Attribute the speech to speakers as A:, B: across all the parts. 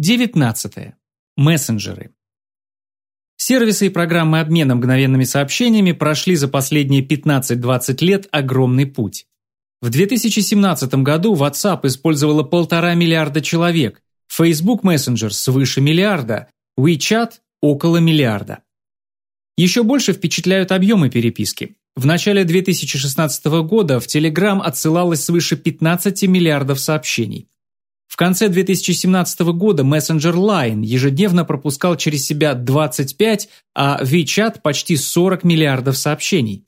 A: 19. Мессенджеры. Сервисы и программы обмена мгновенными сообщениями прошли за последние 15-20 лет огромный путь. В 2017 году WhatsApp использовало полтора миллиарда человек, Facebook Messenger свыше миллиарда, WeChat – около миллиарда. Еще больше впечатляют объемы переписки. В начале 2016 года в Telegram отсылалось свыше 15 миллиардов сообщений. Конце 2017 года мессенджер Line ежедневно пропускал через себя 25, а WeChat почти 40 миллиардов сообщений.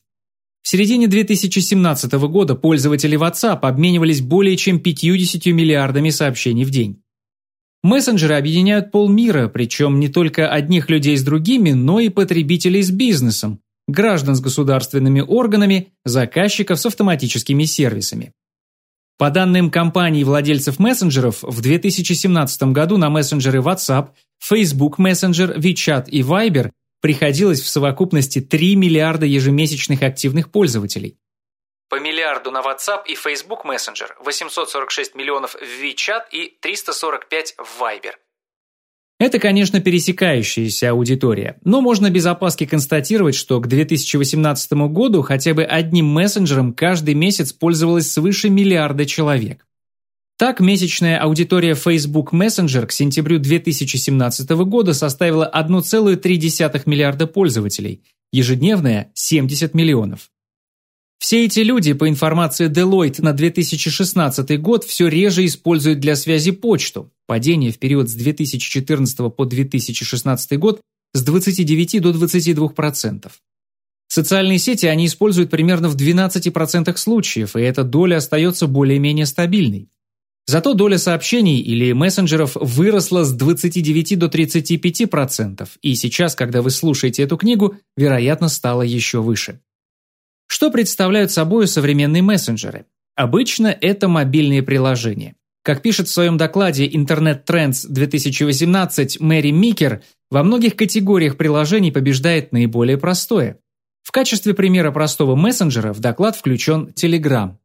A: В середине 2017 года пользователи WhatsApp обменивались более чем 50 миллиардами сообщений в день. Мессенджеры объединяют полмира, причем не только одних людей с другими, но и потребителей с бизнесом, граждан с государственными органами, заказчиков с автоматическими сервисами. По данным компаний владельцев мессенджеров, в 2017 году на мессенджеры WhatsApp, Facebook Messenger, WeChat и Viber приходилось в совокупности 3 миллиарда ежемесячных активных пользователей. По миллиарду на WhatsApp и Facebook Messenger, 846 миллионов в WeChat и 345 в Viber. Это, конечно, пересекающаяся аудитория, но можно без опаски констатировать, что к 2018 году хотя бы одним мессенджером каждый месяц пользовалось свыше миллиарда человек. Так, месячная аудитория Facebook Messenger к сентябрю 2017 года составила 1,3 миллиарда пользователей, ежедневная – 70 миллионов. Все эти люди, по информации Deloitte на 2016 год, все реже используют для связи почту. Падение в период с 2014 по 2016 год с 29 до 22%. Социальные сети они используют примерно в 12% случаев, и эта доля остается более-менее стабильной. Зато доля сообщений или мессенджеров выросла с 29 до 35%, и сейчас, когда вы слушаете эту книгу, вероятно, стала еще выше. Что представляют собой современные мессенджеры? Обычно это мобильные приложения. Как пишет в своем докладе Internet Trends 2018 Мэри Микер, во многих категориях приложений побеждает наиболее простое. В качестве примера простого мессенджера в доклад включен Telegram.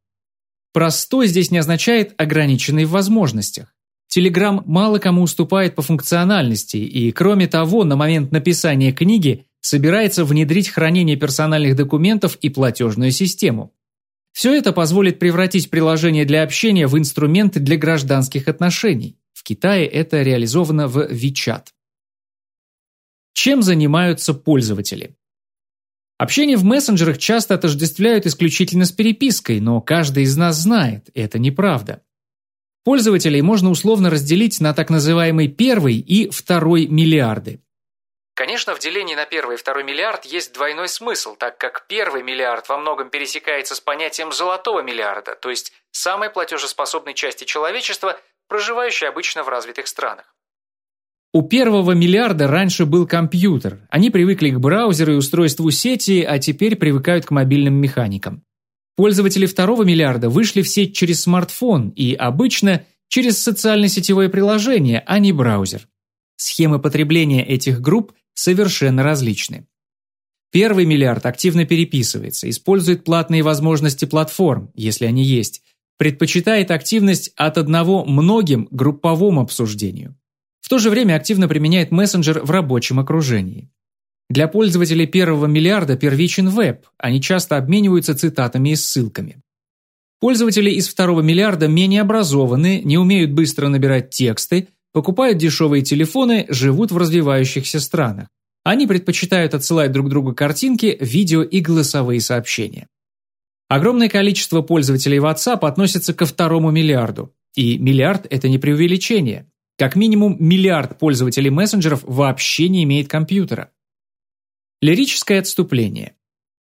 A: Простой здесь не означает ограниченный в возможностях. Telegram мало кому уступает по функциональности, и кроме того, на момент написания книги собирается внедрить хранение персональных документов и платежную систему. Все это позволит превратить приложение для общения в инструмент для гражданских отношений. В Китае это реализовано в WeChat. Чем занимаются пользователи? Общение в мессенджерах часто отождествляют исключительно с перепиской, но каждый из нас знает, это неправда. Пользователей можно условно разделить на так называемый первый и второй миллиарды. Конечно, в делении на первый и второй миллиард есть двойной смысл, так как первый миллиард во многом пересекается с понятием золотого миллиарда, то есть самой платежеспособной части человечества, проживающей обычно в развитых странах. У первого миллиарда раньше был компьютер. Они привыкли к браузеру и устройству сети, а теперь привыкают к мобильным механикам. Пользователи второго миллиарда вышли в сеть через смартфон и обычно через социально-сетевое приложение, а не браузер. Схемы потребления этих групп совершенно различны. Первый миллиард активно переписывается, использует платные возможности платформ, если они есть, предпочитает активность от одного многим групповому обсуждению. В то же время активно применяет мессенджер в рабочем окружении. Для пользователей первого миллиарда первичен веб, они часто обмениваются цитатами и ссылками. Пользователи из второго миллиарда менее образованы, не умеют быстро набирать тексты, покупают дешевые телефоны, живут в развивающихся странах. Они предпочитают отсылать друг другу картинки, видео и голосовые сообщения. Огромное количество пользователей WhatsApp относится ко второму миллиарду. И миллиард – это не преувеличение. Как минимум миллиард пользователей мессенджеров вообще не имеет компьютера. Лирическое отступление.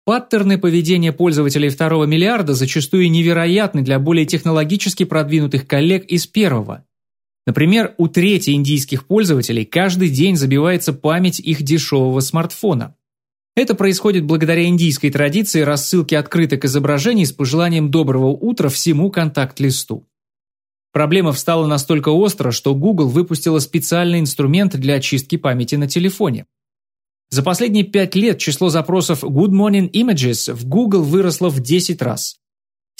A: Паттерны поведения пользователей второго миллиарда зачастую невероятны для более технологически продвинутых коллег из первого. Например, у трети индийских пользователей каждый день забивается память их дешевого смартфона. Это происходит благодаря индийской традиции рассылки открыток изображений с пожеланием доброго утра всему контакт-листу. Проблема встала настолько остро, что Google выпустила специальный инструмент для очистки памяти на телефоне. За последние пять лет число запросов Good Morning Images в Google выросло в 10 раз.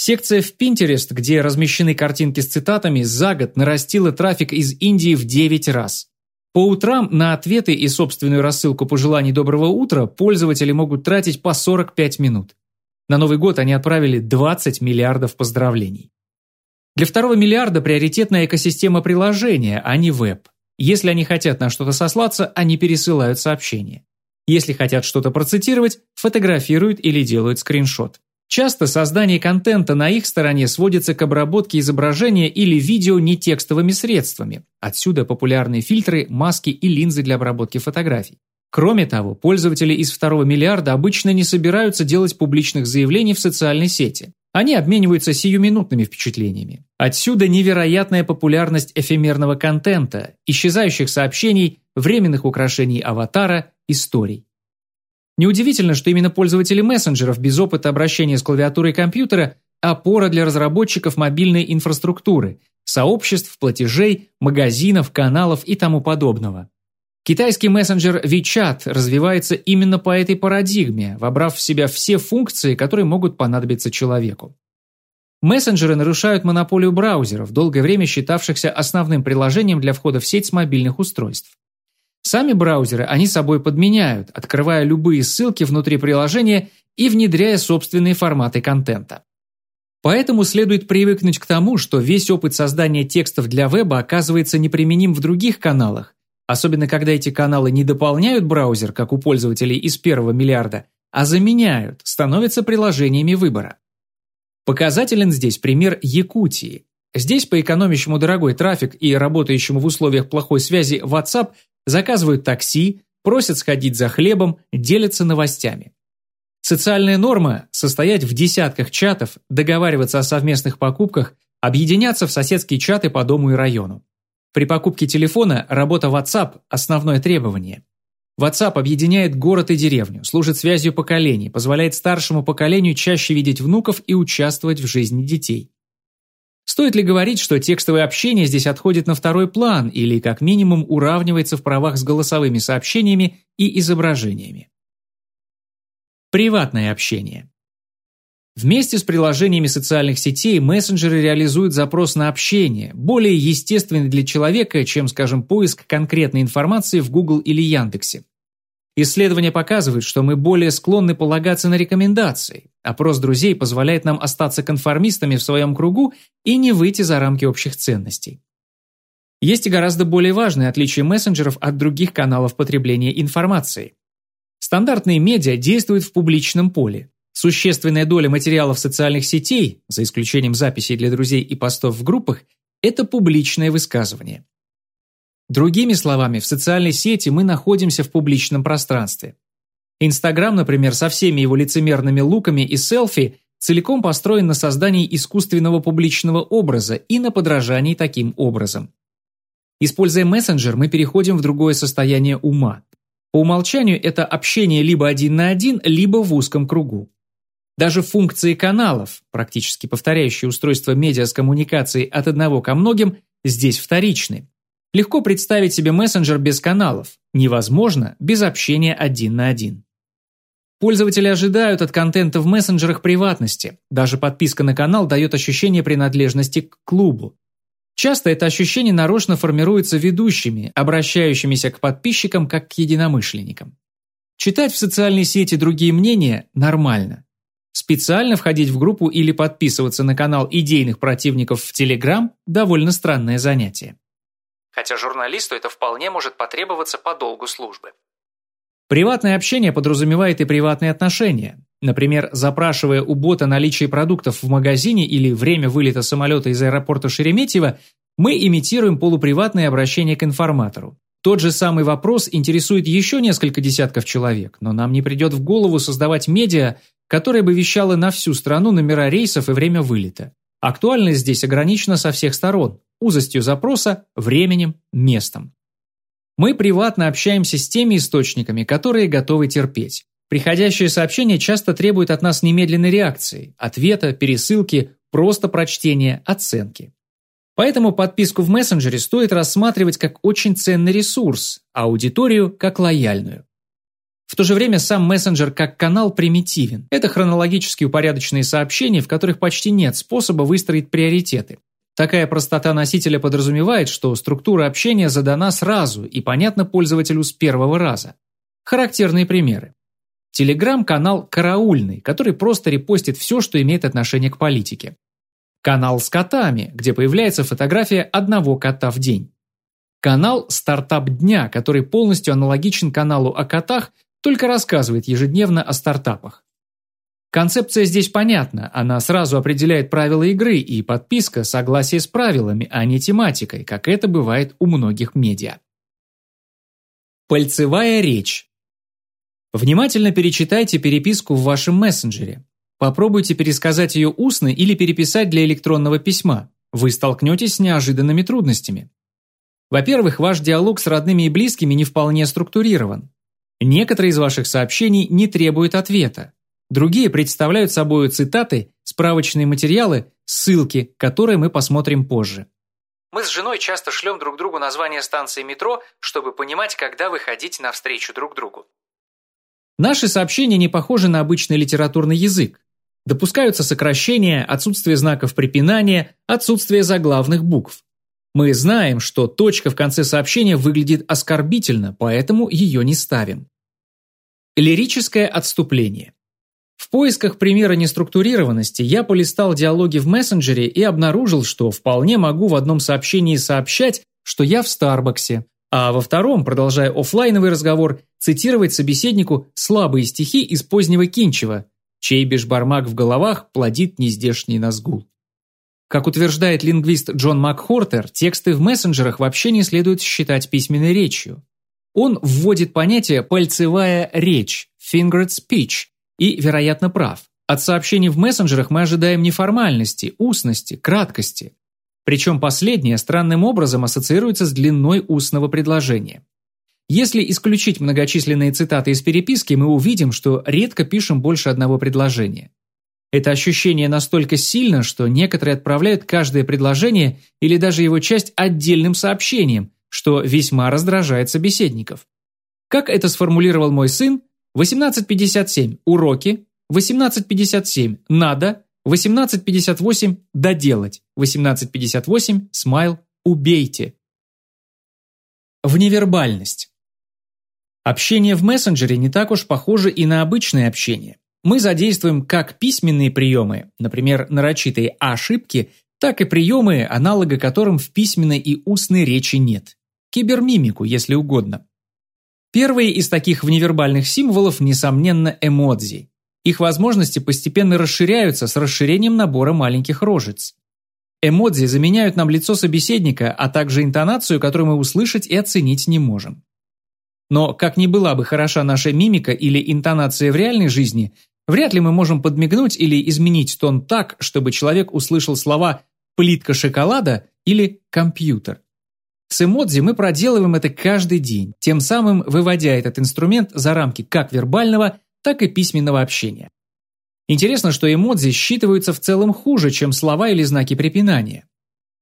A: Секция в Pinterest, где размещены картинки с цитатами, за год нарастила трафик из Индии в 9 раз. По утрам на ответы и собственную рассылку пожеланий доброго утра пользователи могут тратить по 45 минут. На Новый год они отправили 20 миллиардов поздравлений. Для второго миллиарда приоритетная экосистема приложения, а не веб. Если они хотят на что-то сослаться, они пересылают сообщение. Если хотят что-то процитировать, фотографируют или делают скриншот. Часто создание контента на их стороне сводится к обработке изображения или видео нетекстовыми средствами. Отсюда популярные фильтры, маски и линзы для обработки фотографий. Кроме того, пользователи из второго миллиарда обычно не собираются делать публичных заявлений в социальной сети. Они обмениваются сиюминутными впечатлениями. Отсюда невероятная популярность эфемерного контента, исчезающих сообщений, временных украшений аватара, историй. Неудивительно, что именно пользователи мессенджеров без опыта обращения с клавиатурой компьютера – опора для разработчиков мобильной инфраструктуры, сообществ, платежей, магазинов, каналов и тому подобного. Китайский мессенджер WeChat развивается именно по этой парадигме, вобрав в себя все функции, которые могут понадобиться человеку. Мессенджеры нарушают монополию браузеров, долгое время считавшихся основным приложением для входа в сеть с мобильных устройств. Сами браузеры они собой подменяют, открывая любые ссылки внутри приложения и внедряя собственные форматы контента. Поэтому следует привыкнуть к тому, что весь опыт создания текстов для веба оказывается неприменим в других каналах, особенно когда эти каналы не дополняют браузер, как у пользователей из первого миллиарда, а заменяют, становятся приложениями выбора. Показателен здесь пример Якутии. Здесь по экономящему дорогой трафик и работающему в условиях плохой связи WhatsApp заказывают такси, просят сходить за хлебом, делятся новостями. Социальная норма – состоять в десятках чатов, договариваться о совместных покупках, объединяться в соседские чаты по дому и району. При покупке телефона работа WhatsApp – основное требование. WhatsApp объединяет город и деревню, служит связью поколений, позволяет старшему поколению чаще видеть внуков и участвовать в жизни детей. Стоит ли говорить, что текстовое общение здесь отходит на второй план или, как минимум, уравнивается в правах с голосовыми сообщениями и изображениями? Приватное общение. Вместе с приложениями социальных сетей мессенджеры реализуют запрос на общение, более естественный для человека, чем, скажем, поиск конкретной информации в Google или Яндексе. Исследования показывают, что мы более склонны полагаться на рекомендации. Опрос друзей позволяет нам остаться конформистами в своем кругу и не выйти за рамки общих ценностей. Есть и гораздо более важные отличия мессенджеров от других каналов потребления информации. Стандартные медиа действуют в публичном поле. Существенная доля материалов социальных сетей, за исключением записей для друзей и постов в группах, это публичное высказывание. Другими словами, в социальной сети мы находимся в публичном пространстве. Инстаграм, например, со всеми его лицемерными луками и селфи целиком построен на создании искусственного публичного образа и на подражании таким образом. Используя мессенджер, мы переходим в другое состояние ума. По умолчанию это общение либо один на один, либо в узком кругу. Даже функции каналов, практически повторяющие устройство медиа с коммуникацией от одного ко многим, здесь вторичны. Легко представить себе мессенджер без каналов. Невозможно без общения один на один. Пользователи ожидают от контента в мессенджерах приватности. Даже подписка на канал дает ощущение принадлежности к клубу. Часто это ощущение нарочно формируется ведущими, обращающимися к подписчикам как к единомышленникам. Читать в социальной сети другие мнения нормально. Специально входить в группу или подписываться на канал идейных противников в Telegram – довольно странное занятие
B: хотя журналисту это вполне может потребоваться по долгу службы.
A: Приватное общение подразумевает и приватные отношения. Например, запрашивая у бота наличие продуктов в магазине или время вылета самолета из аэропорта Шереметьево, мы имитируем полуприватное обращение к информатору. Тот же самый вопрос интересует еще несколько десятков человек, но нам не придет в голову создавать медиа, которое бы вещало на всю страну номера рейсов и время вылета. Актуальность здесь ограничена со всех сторон – узостью запроса, временем, местом. Мы приватно общаемся с теми источниками, которые готовы терпеть. Приходящие сообщения часто требуют от нас немедленной реакции, ответа, пересылки, просто прочтения, оценки. Поэтому подписку в мессенджере стоит рассматривать как очень ценный ресурс, а аудиторию – как лояльную. В то же время сам мессенджер как канал примитивен. Это хронологически упорядоченные сообщения, в которых почти нет способа выстроить приоритеты. Такая простота носителя подразумевает, что структура общения задана сразу и понятна пользователю с первого раза. Характерные примеры. Телеграм-канал «Караульный», который просто репостит все, что имеет отношение к политике. Канал с котами, где появляется фотография одного кота в день. Канал «Стартап дня», который полностью аналогичен каналу о котах, только рассказывает ежедневно о стартапах. Концепция здесь понятна, она сразу определяет правила игры, и подписка – согласие с правилами, а не тематикой, как это бывает у многих медиа. Пальцевая речь. Внимательно перечитайте переписку в вашем мессенджере. Попробуйте пересказать ее устно или переписать для электронного письма. Вы столкнетесь с неожиданными трудностями. Во-первых, ваш диалог с родными и близкими не вполне структурирован. Некоторые из ваших сообщений не требуют ответа. Другие представляют собой цитаты, справочные материалы, ссылки, которые мы посмотрим позже.
B: Мы с женой часто шлем друг другу название станции метро, чтобы понимать, когда выходить навстречу друг другу.
A: Наши сообщения не похожи на обычный литературный язык. Допускаются сокращения, отсутствие знаков препинания, отсутствие заглавных букв. Мы знаем, что точка в конце сообщения выглядит оскорбительно, поэтому ее не ставим. Лирическое отступление. В поисках примера неструктурированности я полистал диалоги в мессенджере и обнаружил, что вполне могу в одном сообщении сообщать, что я в Старбаксе, а во втором, продолжая офлайновый разговор, цитировать собеседнику слабые стихи из позднего Кинчева, чей бешбармак в головах плодит нездешний назгул. Как утверждает лингвист Джон МакХортер, тексты в мессенджерах вообще не следует считать письменной речью. Он вводит понятие «пальцевая речь» – fingered speech и, вероятно, прав. От сообщений в мессенджерах мы ожидаем неформальности, устности, краткости. Причем последнее странным образом ассоциируется с длиной устного предложения. Если исключить многочисленные цитаты из переписки, мы увидим, что редко пишем больше одного предложения. Это ощущение настолько сильно, что некоторые отправляют каждое предложение или даже его часть отдельным сообщением, что весьма раздражает собеседников. Как это сформулировал мой сын, 18.57 – уроки, 18.57 – надо, 18.58 – доделать, 18.58 – смайл – убейте. Вневербальность. Общение в мессенджере не так уж похоже и на обычное общение. Мы задействуем как письменные приемы, например, нарочитые ошибки, так и приемы, аналога которым в письменной и устной речи нет. Кибермимику, если угодно. Первые из таких вневербальных символов, несомненно, эмодзи. Их возможности постепенно расширяются с расширением набора маленьких рожиц. Эмодзи заменяют нам лицо собеседника, а также интонацию, которую мы услышать и оценить не можем. Но как ни была бы хороша наша мимика или интонация в реальной жизни, вряд ли мы можем подмигнуть или изменить тон так, чтобы человек услышал слова «плитка шоколада» или «компьютер». С эмодзи мы проделываем это каждый день, тем самым выводя этот инструмент за рамки как вербального, так и письменного общения. Интересно, что эмодзи считываются в целом хуже, чем слова или знаки препинания.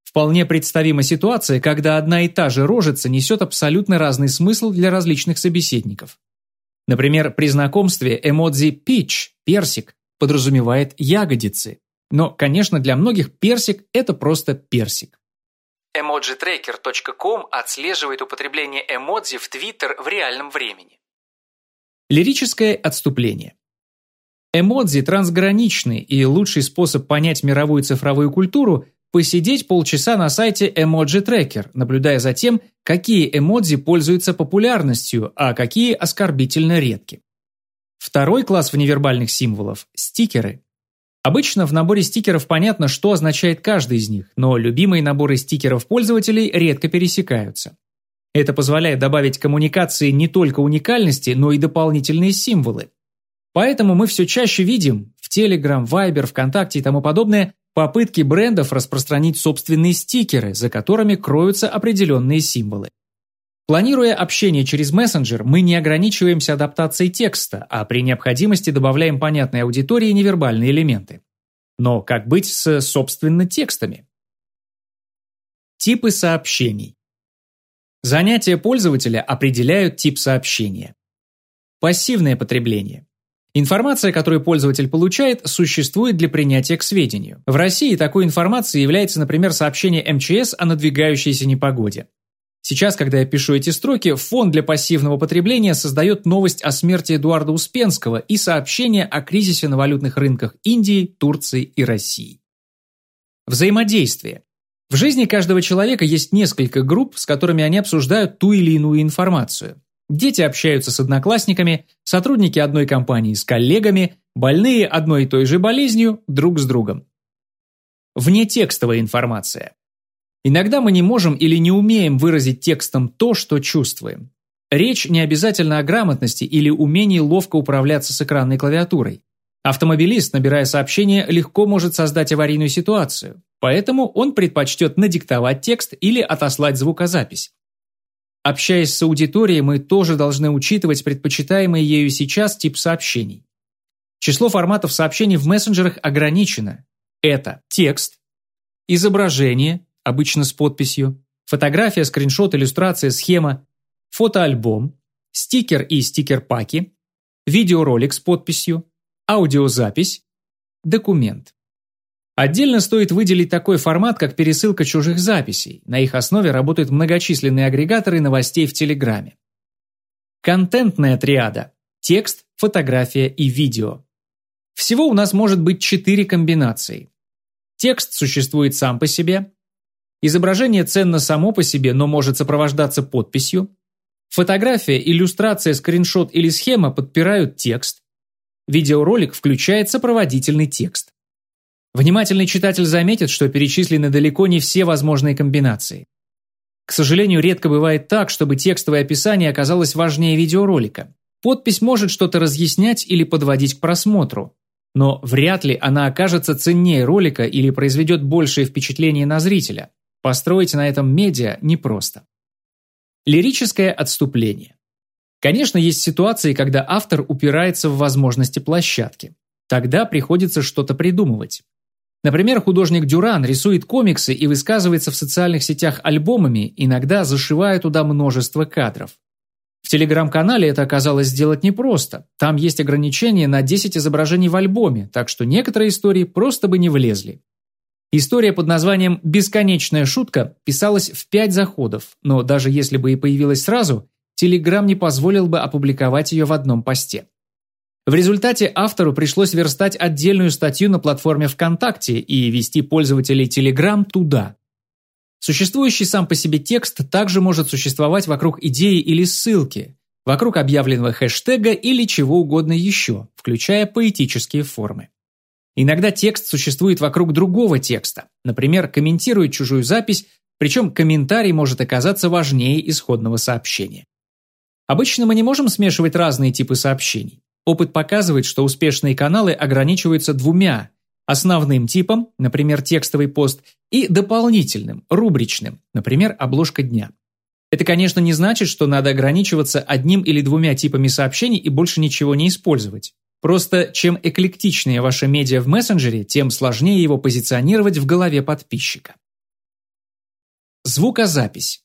A: Вполне представима ситуация, когда одна и та же рожица несет абсолютно разный смысл для различных собеседников. Например, при знакомстве эмодзи «пич» – персик подразумевает ягодицы. Но, конечно, для многих персик – это просто персик.
B: Emojitracker.com отслеживает употребление эмодзи в Twitter в реальном времени.
A: Лирическое отступление. Эмодзи трансграничны, и лучший способ понять мировую цифровую культуру – посидеть полчаса на сайте Emoji Tracker, наблюдая за тем, какие эмодзи пользуются популярностью, а какие оскорбительно редки. Второй класс вневербальных символов – стикеры. Обычно в наборе стикеров понятно, что означает каждый из них, но любимые наборы стикеров пользователей редко пересекаются. Это позволяет добавить коммуникации не только уникальности, но и дополнительные символы. Поэтому мы все чаще видим в Telegram, Viber, ВКонтакте и тому подобное попытки брендов распространить собственные стикеры, за которыми кроются определенные символы. Планируя общение через мессенджер, мы не ограничиваемся адаптацией текста, а при необходимости добавляем понятной аудитории невербальные элементы. Но как быть с, собственно, текстами? Типы сообщений. Занятия пользователя определяют тип сообщения. Пассивное потребление. Информация, которую пользователь получает, существует для принятия к сведению. В России такой информацией является, например, сообщение МЧС о надвигающейся непогоде. Сейчас, когда я пишу эти строки, фонд для пассивного потребления создает новость о смерти Эдуарда Успенского и сообщение о кризисе на валютных рынках Индии, Турции и России. Взаимодействие. В жизни каждого человека есть несколько групп, с которыми они обсуждают ту или иную информацию. Дети общаются с одноклассниками, сотрудники одной компании с коллегами, больные одной и той же болезнью друг с другом. Внетекстовая информация. Иногда мы не можем или не умеем выразить текстом то, что чувствуем. Речь не обязательно о грамотности или умении ловко управляться с экранной клавиатурой. Автомобилист, набирая сообщение, легко может создать аварийную ситуацию, поэтому он предпочтет надиктовать текст или отослать звукозапись. Общаясь с аудиторией, мы тоже должны учитывать предпочитаемый ею сейчас тип сообщений. Число форматов сообщений в мессенджерах ограничено. Это текст, изображение, обычно с подписью, фотография, скриншот, иллюстрация, схема, фотоальбом, стикер и стикер-паки, видеоролик с подписью, аудиозапись, документ. Отдельно стоит выделить такой формат, как пересылка чужих записей. На их основе работают многочисленные агрегаторы новостей в Телеграме. Контентная триада – текст, фотография и видео. Всего у нас может быть четыре комбинации. Текст существует сам по себе. Изображение ценно само по себе, но может сопровождаться подписью. Фотография, иллюстрация, скриншот или схема подпирают текст. Видеоролик включает сопроводительный текст. Внимательный читатель заметит, что перечислены далеко не все возможные комбинации. К сожалению, редко бывает так, чтобы текстовое описание оказалось важнее видеоролика. Подпись может что-то разъяснять или подводить к просмотру, но вряд ли она окажется ценнее ролика или произведет большее впечатление на зрителя. Построить на этом медиа непросто. Лирическое отступление. Конечно, есть ситуации, когда автор упирается в возможности площадки. Тогда приходится что-то придумывать. Например, художник Дюран рисует комиксы и высказывается в социальных сетях альбомами, иногда зашивая туда множество кадров. В телеграм-канале это оказалось сделать непросто. Там есть ограничение на 10 изображений в альбоме, так что некоторые истории просто бы не влезли. История под названием «Бесконечная шутка» писалась в 5 заходов, но даже если бы и появилась сразу, Телеграм не позволил бы опубликовать ее в одном посте. В результате автору пришлось верстать отдельную статью на платформе ВКонтакте и вести пользователей Telegram туда. Существующий сам по себе текст также может существовать вокруг идеи или ссылки, вокруг объявленного хэштега или чего угодно еще, включая поэтические формы. Иногда текст существует вокруг другого текста, например, комментирует чужую запись, причем комментарий может оказаться важнее исходного сообщения. Обычно мы не можем смешивать разные типы сообщений. Опыт показывает, что успешные каналы ограничиваются двумя – основным типом, например, текстовый пост, и дополнительным, рубричным, например, обложка дня. Это, конечно, не значит, что надо ограничиваться одним или двумя типами сообщений и больше ничего не использовать. Просто чем эклектичнее ваше медиа в мессенджере, тем сложнее его позиционировать в голове подписчика. Звукозапись.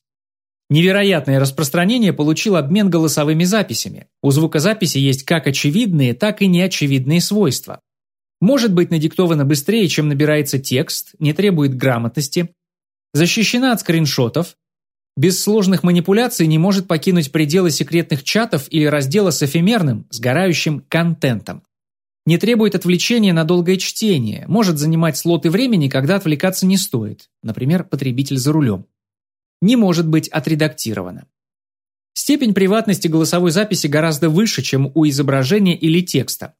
A: Невероятное распространение получил обмен голосовыми записями. У звукозаписи есть как очевидные, так и неочевидные свойства. Может быть надиктовано быстрее, чем набирается текст, не требует грамотности, защищена от скриншотов, без сложных манипуляций не может покинуть пределы секретных чатов или раздела с эфемерным, сгорающим контентом. Не требует отвлечения на долгое чтение, может занимать слоты времени, когда отвлекаться не стоит, например, потребитель за рулем не может быть отредактировано. Степень приватности голосовой записи гораздо выше, чем у изображения или текста.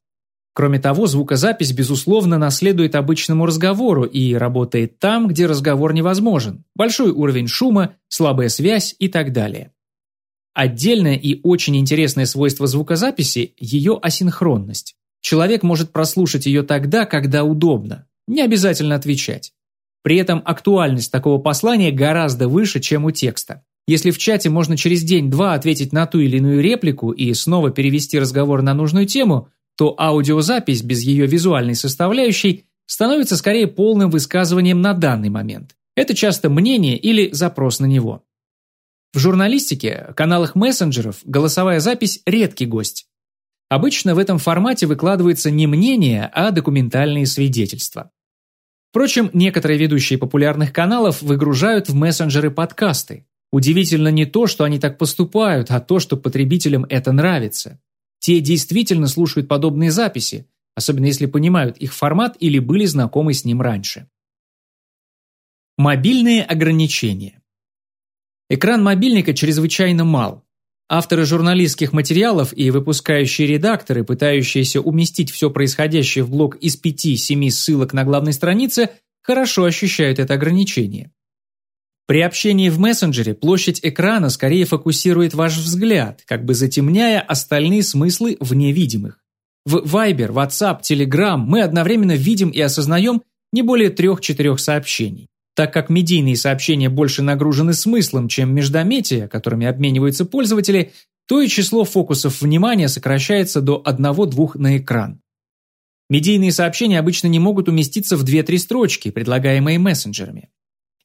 A: Кроме того, звукозапись, безусловно, наследует обычному разговору и работает там, где разговор невозможен. Большой уровень шума, слабая связь и так далее. Отдельное и очень интересное свойство звукозаписи – ее асинхронность. Человек может прослушать ее тогда, когда удобно. Не обязательно отвечать. При этом актуальность такого послания гораздо выше, чем у текста. Если в чате можно через день-два ответить на ту или иную реплику и снова перевести разговор на нужную тему, то аудиозапись без ее визуальной составляющей становится скорее полным высказыванием на данный момент. Это часто мнение или запрос на него. В журналистике, каналах мессенджеров голосовая запись – редкий гость. Обычно в этом формате выкладываются не мнения, а документальные свидетельства. Впрочем, некоторые ведущие популярных каналов выгружают в мессенджеры подкасты. Удивительно не то, что они так поступают, а то, что потребителям это нравится. Те действительно слушают подобные записи, особенно если понимают их формат или были знакомы с ним раньше. Мобильные ограничения. Экран мобильника чрезвычайно мал. Авторы журналистских материалов и выпускающие редакторы, пытающиеся уместить все происходящее в блок из 5-7 ссылок на главной странице, хорошо ощущают это ограничение. При общении в мессенджере площадь экрана скорее фокусирует ваш взгляд, как бы затемняя остальные смыслы вне видимых. В Viber, WhatsApp, Telegram мы одновременно видим и осознаем не более трех-четырех сообщений. Так как медийные сообщения больше нагружены смыслом, чем междометия, которыми обмениваются пользователи, то и число фокусов внимания сокращается до одного-двух на экран. Медийные сообщения обычно не могут уместиться в 2-3 строчки, предлагаемые мессенджерами.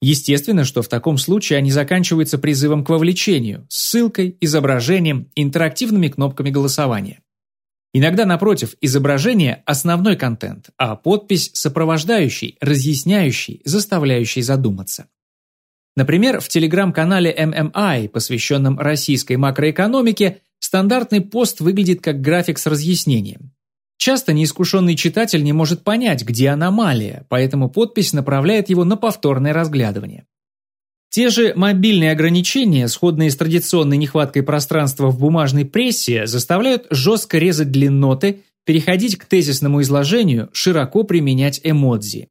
A: Естественно, что в таком случае они заканчиваются призывом к вовлечению, ссылкой, изображением, интерактивными кнопками голосования. Иногда, напротив, изображение – основной контент, а подпись – сопровождающий, разъясняющий, заставляющий задуматься. Например, в телеграм-канале MMI, посвященном российской макроэкономике, стандартный пост выглядит как график с разъяснением. Часто неискушенный читатель не может понять, где аномалия, поэтому подпись направляет его на повторное разглядывание. Те же мобильные ограничения, сходные с традиционной нехваткой пространства в бумажной прессе, заставляют жестко резать длинноты, переходить к тезисному изложению, широко применять эмодзи.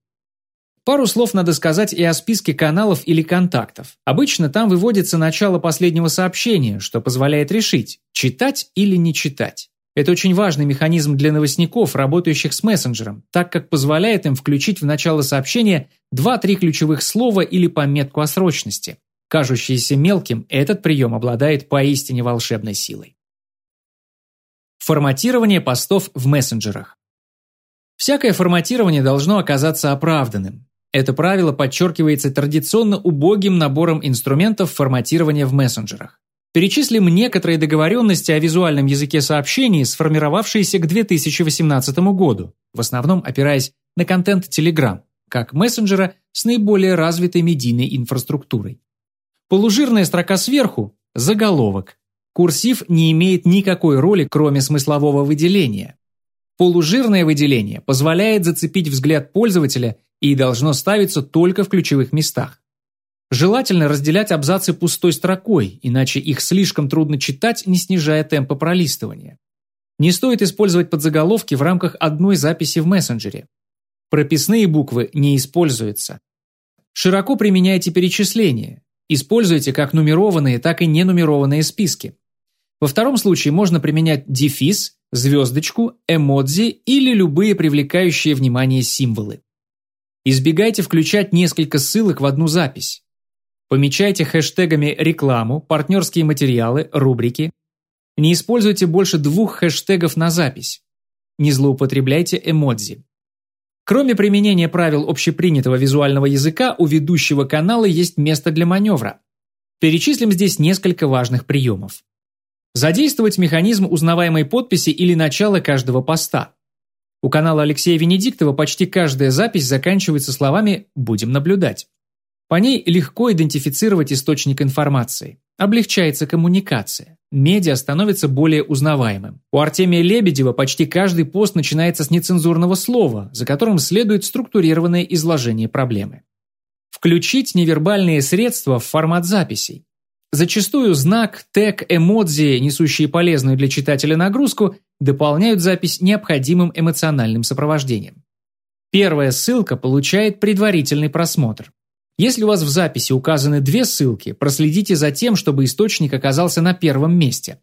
A: Пару слов надо сказать и о списке каналов или контактов. Обычно там выводится начало последнего сообщения, что позволяет решить, читать или не читать. Это очень важный механизм для новостников, работающих с мессенджером, так как позволяет им включить в начало сообщения 2-3 ключевых слова или пометку о срочности. Кажущийся мелким, этот прием обладает поистине волшебной силой. Форматирование постов в мессенджерах. Всякое форматирование должно оказаться оправданным. Это правило подчеркивается традиционно убогим набором инструментов форматирования в мессенджерах. Перечислим некоторые договоренности о визуальном языке сообщений, сформировавшиеся к 2018 году, в основном опираясь на контент Telegram, как мессенджера с наиболее развитой медийной инфраструктурой. Полужирная строка сверху – заголовок. Курсив не имеет никакой роли, кроме смыслового выделения. Полужирное выделение позволяет зацепить взгляд пользователя и должно ставиться только в ключевых местах. Желательно разделять абзацы пустой строкой, иначе их слишком трудно читать, не снижая темпа пролистывания. Не стоит использовать подзаголовки в рамках одной записи в мессенджере. Прописные буквы не используются. Широко применяйте перечисления. Используйте как нумерованные, так и ненумерованные списки. Во втором случае можно применять дефис, звездочку, эмодзи или любые привлекающие внимание символы. Избегайте включать несколько ссылок в одну запись. Помечайте хэштегами рекламу, партнерские материалы, рубрики. Не используйте больше двух хэштегов на запись. Не злоупотребляйте эмодзи. Кроме применения правил общепринятого визуального языка, у ведущего канала есть место для маневра. Перечислим здесь несколько важных приемов. Задействовать механизм узнаваемой подписи или начала каждого поста. У канала Алексея Венедиктова почти каждая запись заканчивается словами «будем наблюдать». По ней легко идентифицировать источник информации. Облегчается коммуникация. Медиа становится более узнаваемым. У Артемия Лебедева почти каждый пост начинается с нецензурного слова, за которым следует структурированное изложение проблемы. Включить невербальные средства в формат записей. Зачастую знак, тег, эмодзи, несущие полезную для читателя нагрузку, дополняют запись необходимым эмоциональным сопровождением. Первая ссылка получает предварительный просмотр. Если у вас в записи указаны две ссылки, проследите за тем, чтобы источник оказался на первом месте.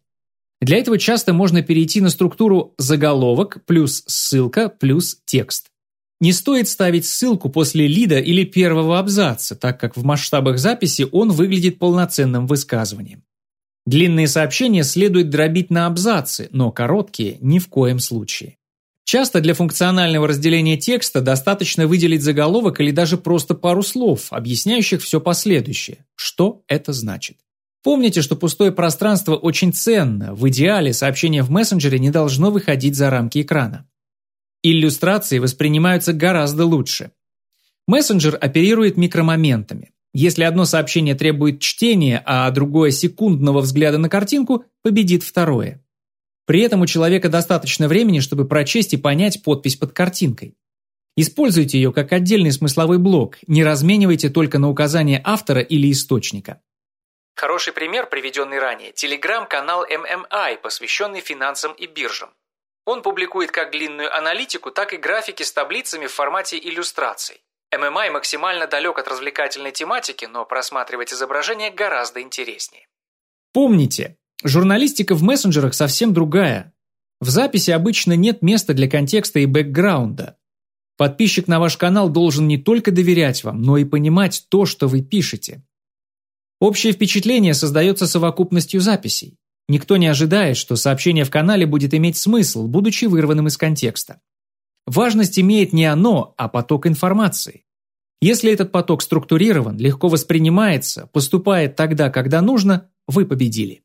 A: Для этого часто можно перейти на структуру заголовок плюс ссылка плюс текст. Не стоит ставить ссылку после лида или первого абзаца, так как в масштабах записи он выглядит полноценным высказыванием. Длинные сообщения следует дробить на абзацы, но короткие – ни в коем случае. Часто для функционального разделения текста достаточно выделить заголовок или даже просто пару слов, объясняющих все последующее. Что это значит? Помните, что пустое пространство очень ценно. В идеале сообщение в мессенджере не должно выходить за рамки экрана. Иллюстрации воспринимаются гораздо лучше. Мессенджер оперирует микромоментами. Если одно сообщение требует чтения, а другое секундного взгляда на картинку, победит второе. При этом у человека достаточно времени, чтобы прочесть и понять подпись под картинкой. Используйте ее как отдельный смысловой блок, не разменивайте только на указание автора или источника.
B: Хороший пример, приведенный ранее, телеграм-канал MMI, посвященный финансам и биржам. Он публикует как длинную аналитику, так и графики с таблицами в формате иллюстраций. MMI максимально далек от развлекательной тематики, но просматривать изображение гораздо интереснее.
A: Помните, журналистика в мессенджерах совсем другая. В записи обычно нет места для контекста и бэкграунда. Подписчик на ваш канал должен не только доверять вам, но и понимать то, что вы пишете. Общее впечатление создается совокупностью записей. Никто не ожидает, что сообщение в канале будет иметь смысл, будучи вырванным из контекста. Важность имеет не оно, а поток информации. Если этот поток структурирован, легко воспринимается, поступает тогда, когда нужно, вы победили.